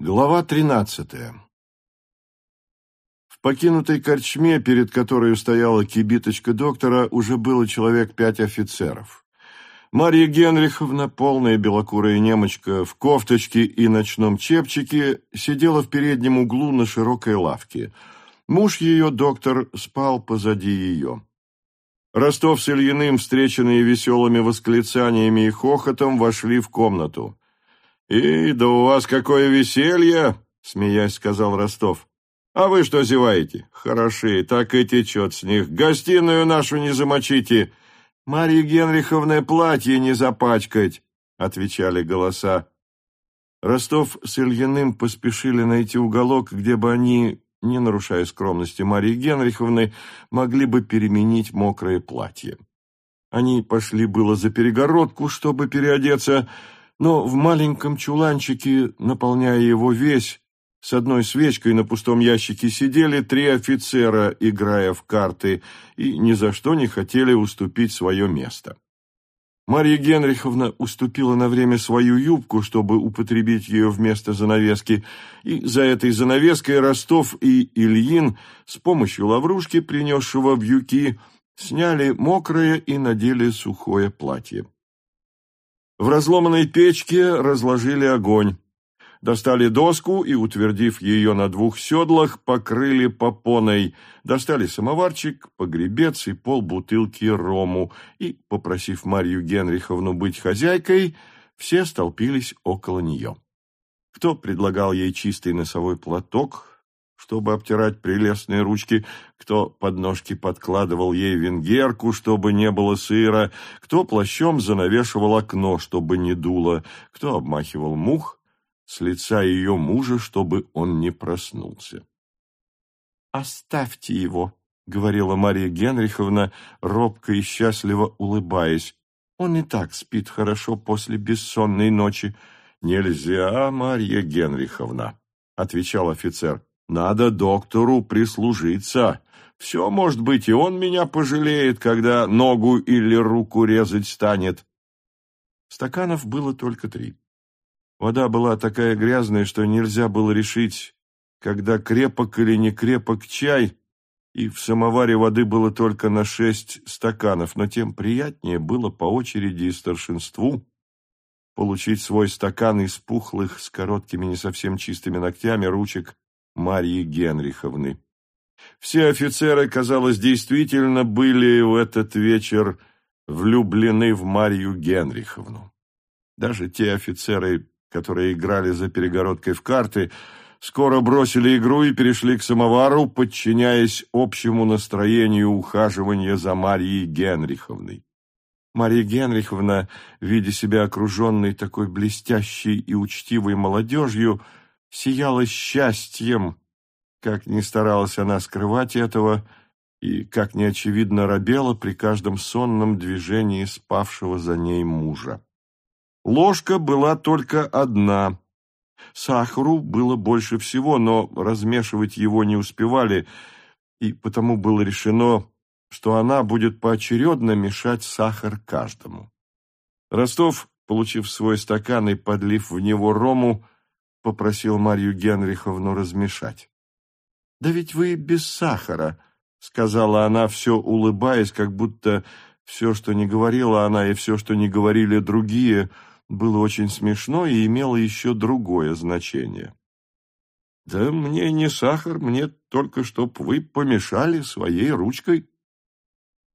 Глава тринадцатая В покинутой корчме, перед которой стояла кибиточка доктора, уже было человек пять офицеров. Марья Генриховна, полная белокурая немочка, в кофточке и ночном чепчике, сидела в переднем углу на широкой лавке. Муж ее, доктор, спал позади ее. Ростов с Ильиным, встреченные веселыми восклицаниями и хохотом, вошли в комнату. «И да у вас какое веселье!» — смеясь сказал Ростов. «А вы что зеваете? Хороши, так и течет с них. Гостиную нашу не замочите. Марья Генриховна платье не запачкать!» — отвечали голоса. Ростов с Ильиным поспешили найти уголок, где бы они, не нарушая скромности Марьи Генриховны, могли бы переменить мокрое платье. Они пошли было за перегородку, чтобы переодеться, но в маленьком чуланчике, наполняя его весь, с одной свечкой на пустом ящике сидели три офицера, играя в карты, и ни за что не хотели уступить свое место. Марья Генриховна уступила на время свою юбку, чтобы употребить ее вместо занавески, и за этой занавеской Ростов и Ильин с помощью лаврушки, принесшего вьюки, сняли мокрое и надели сухое платье. В разломанной печке разложили огонь. Достали доску и, утвердив ее на двух седлах, покрыли попоной. Достали самоварчик, погребец и полбутылки рому. И, попросив Марью Генриховну быть хозяйкой, все столпились около нее. Кто предлагал ей чистый носовой платок, чтобы обтирать прелестные ручки, кто под ножки подкладывал ей венгерку, чтобы не было сыра, кто плащом занавешивал окно, чтобы не дуло, кто обмахивал мух с лица ее мужа, чтобы он не проснулся. «Оставьте его», — говорила Мария Генриховна, робко и счастливо улыбаясь. «Он и так спит хорошо после бессонной ночи». «Нельзя, Марья Генриховна», — отвечал офицер. Надо доктору прислужиться. Все, может быть, и он меня пожалеет, когда ногу или руку резать станет. Стаканов было только три. Вода была такая грязная, что нельзя было решить, когда крепок или не крепок чай, и в самоваре воды было только на шесть стаканов, но тем приятнее было по очереди и старшинству получить свой стакан из пухлых, с короткими, не совсем чистыми ногтями ручек Марьи Генриховны. Все офицеры, казалось, действительно были в этот вечер влюблены в Марью Генриховну. Даже те офицеры, которые играли за перегородкой в карты, скоро бросили игру и перешли к самовару, подчиняясь общему настроению ухаживания за Марьей Генриховной. Марья Генриховна, видя себя окруженной такой блестящей и учтивой молодежью, сияла счастьем, как ни старалась она скрывать этого, и как неочевидно робела при каждом сонном движении спавшего за ней мужа. Ложка была только одна. Сахару было больше всего, но размешивать его не успевали, и потому было решено, что она будет поочередно мешать сахар каждому. Ростов, получив свой стакан и подлив в него рому, попросил Марью Генриховну размешать. «Да ведь вы без сахара», — сказала она, все улыбаясь, как будто все, что не говорила она, и все, что не говорили другие, было очень смешно и имело еще другое значение. «Да мне не сахар, мне только чтоб вы помешали своей ручкой».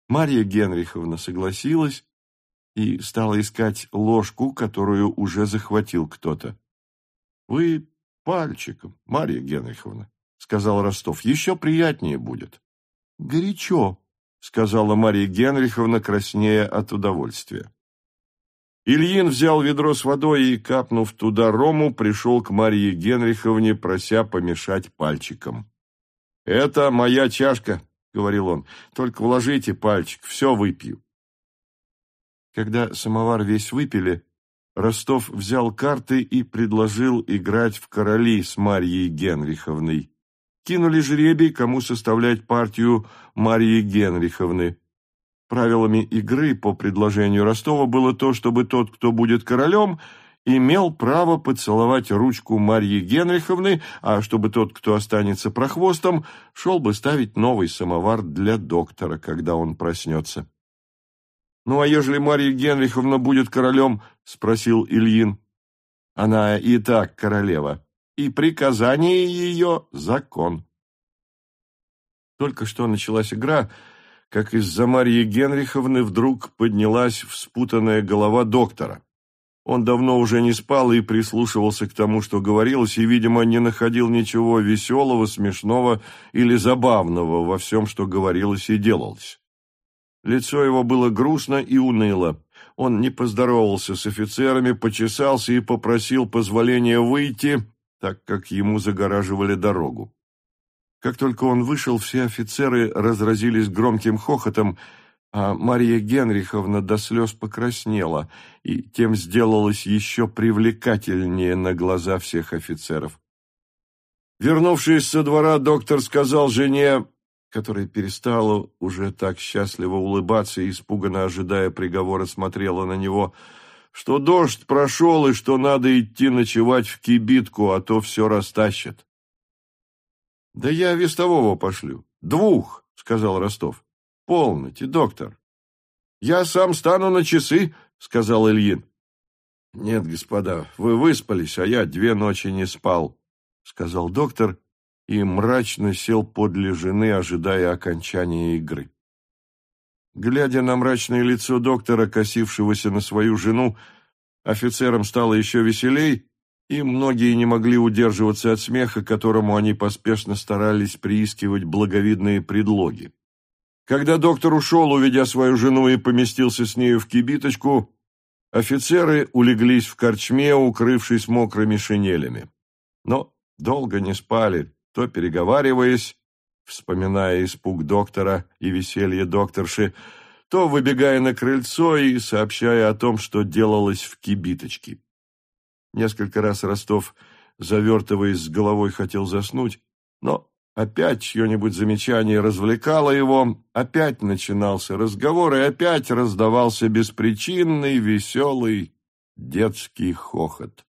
Марья Генриховна согласилась и стала искать ложку, которую уже захватил кто-то. Вы пальчиком, Марья Генриховна, сказал Ростов. Еще приятнее будет. Горячо, сказала Марья Генриховна, краснея от удовольствия. Ильин взял ведро с водой и, капнув туда рому, пришел к Марье Генриховне, прося помешать пальчиком. «Это моя чашка», — говорил он, — «только вложите пальчик, все выпью». Когда самовар весь выпили, Ростов взял карты и предложил играть в короли с Марьей Генриховной. Кинули жребий, кому составлять партию Марьи Генриховны. Правилами игры по предложению Ростова было то, чтобы тот, кто будет королем, имел право поцеловать ручку Марьи Генриховны, а чтобы тот, кто останется прохвостом, шел бы ставить новый самовар для доктора, когда он проснется. — Ну, а ежели Марья Генриховна будет королем? — спросил Ильин. — Она и так королева, и приказание ее — закон. Только что началась игра, как из-за Марьи Генриховны вдруг поднялась вспутанная голова доктора. Он давно уже не спал и прислушивался к тому, что говорилось, и, видимо, не находил ничего веселого, смешного или забавного во всем, что говорилось и делалось. Лицо его было грустно и уныло. Он не поздоровался с офицерами, почесался и попросил позволения выйти, так как ему загораживали дорогу. Как только он вышел, все офицеры разразились громким хохотом, а Марья Генриховна до слез покраснела и тем сделалась еще привлекательнее на глаза всех офицеров. Вернувшись со двора, доктор сказал жене, которая перестала уже так счастливо улыбаться и, испуганно ожидая приговора, смотрела на него, что дождь прошел и что надо идти ночевать в кибитку, а то все растащат. — Да я вестового пошлю. Двух, — сказал Ростов. — Полноте, доктор. — Я сам стану на часы, — сказал Ильин. — Нет, господа, вы выспались, а я две ночи не спал, — сказал доктор и мрачно сел подле жены, ожидая окончания игры. Глядя на мрачное лицо доктора, косившегося на свою жену, офицерам стало еще веселей, и многие не могли удерживаться от смеха, которому они поспешно старались приискивать благовидные предлоги. Когда доктор ушел, уведя свою жену и поместился с нею в кибиточку, офицеры улеглись в корчме, укрывшись мокрыми шинелями. Но долго не спали, то переговариваясь, вспоминая испуг доктора и веселье докторши, то выбегая на крыльцо и сообщая о том, что делалось в кибиточке. Несколько раз Ростов, завертываясь с головой, хотел заснуть, но опять чье-нибудь замечание развлекало его, опять начинался разговор, и опять раздавался беспричинный, веселый детский хохот.